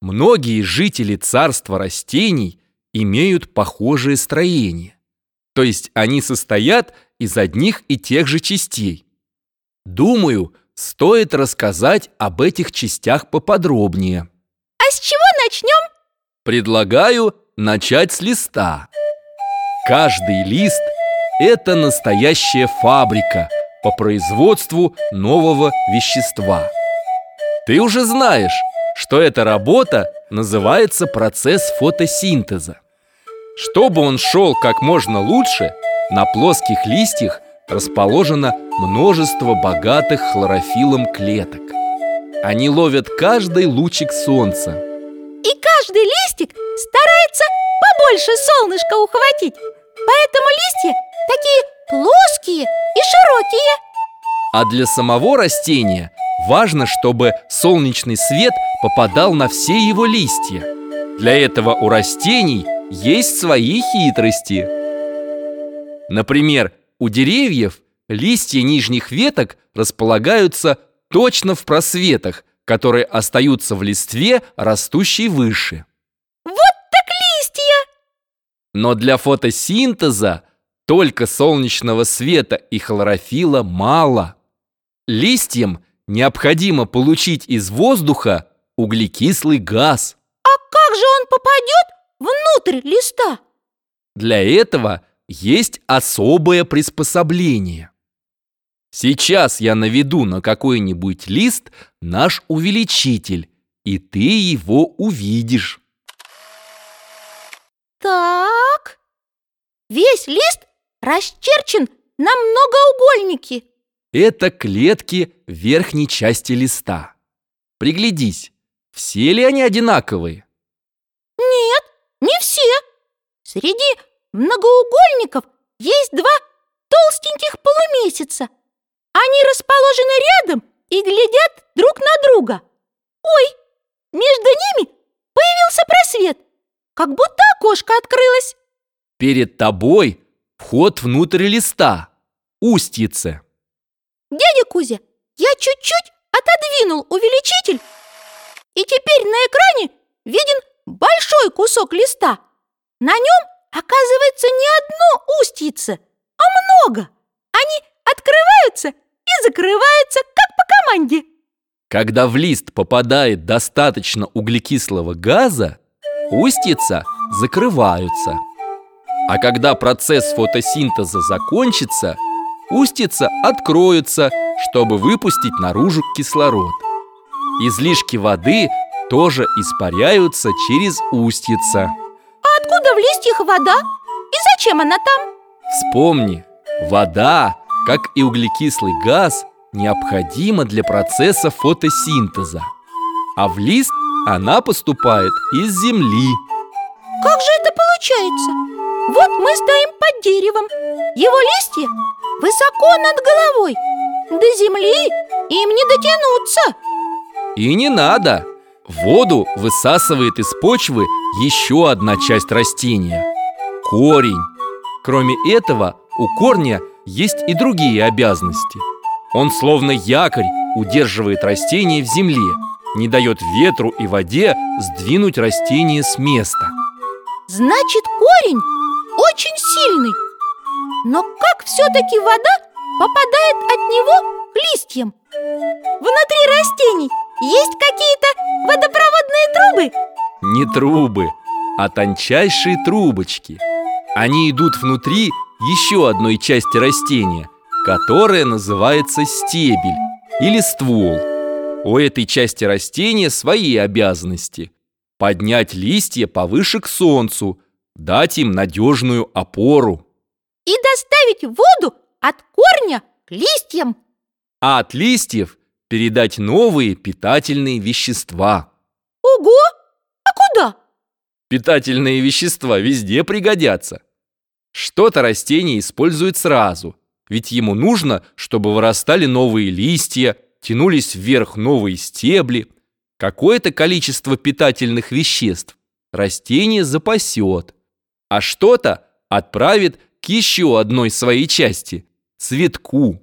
многие жители царства растений имеют похожее строение. То есть они состоят из одних и тех же частей. Думаю, стоит рассказать об этих частях поподробнее. А с чего начнем? Предлагаю начать с листа. Каждый лист – это настоящая фабрика по производству нового вещества. Ты уже знаешь, что эта работа называется процесс фотосинтеза. Чтобы он шел как можно лучше, на плоских листьях расположено множество богатых хлорофилом клеток. Они ловят каждый лучик солнца. И каждый листик старается побольше солнышка ухватить. Поэтому листья такие плоские и широкие. А для самого растения важно, чтобы солнечный свет попадал на все его листья. Для этого у растений – есть свои хитрости. Например, у деревьев листья нижних веток располагаются точно в просветах, которые остаются в листве, растущей выше. Вот так листья! Но для фотосинтеза только солнечного света и хлорофила мало. Листьям необходимо получить из воздуха углекислый газ. А как же он попадет внутрь листа? Для этого есть особое приспособление. Сейчас я наведу на какой-нибудь лист наш увеличитель, и ты его увидишь. Так, весь лист расчерчен на многоугольники. Это клетки верхней части листа. Приглядись, все ли они одинаковые? Не все. Среди многоугольников есть два толстеньких полумесяца. Они расположены рядом и глядят друг на друга. Ой, между ними появился просвет, как будто окошко открылось. Перед тобой вход внутрь листа, устьице. Дядя Кузя, я чуть-чуть отодвинул увеличитель, теперь на экране виден большой кусок листа. На нем оказывается не одно устьице, а много. Они открываются и закрываются, как по команде. Когда в лист попадает достаточно углекислого газа, устьица закрываются. А когда процесс фотосинтеза закончится, устьица откроются, чтобы выпустить наружу кислород. Излишки воды тоже испаряются через устьица. А откуда в листьях вода? И зачем она там? Вспомни, вода, как и углекислый газ, необходима для процесса фотосинтеза. А в лист она поступает из земли. Как же это получается? Вот мы стоим под деревом. Его листья высоко над головой. До земли им не дотянуться. И не надо. Воду высасывает из почвы еще одна часть растения – корень. Кроме этого, у корня есть и другие обязанности. Он словно якорь удерживает растение в земле, не дает ветру и воде сдвинуть растение с места. Значит, корень очень сильный. Но как все-таки вода попадает от него к листьям? Внутри растений есть какие-то водопроводные трубы? Не трубы, а тончайшие трубочки. Они идут внутри еще одной части растения, которая называется стебель или ствол. У этой части растения свои обязанности. Поднять листья повыше к солнцу, дать им надежную опору. И доставить воду от корня к листьям. А от листьев передать новые питательные вещества. Ого! А куда? Питательные вещества везде пригодятся. Что-то растение использует сразу, ведь ему нужно, чтобы вырастали новые листья, тянулись вверх новые стебли. Какое-то количество питательных веществ растение запасет, а что-то отправит к еще одной своей части – цветку.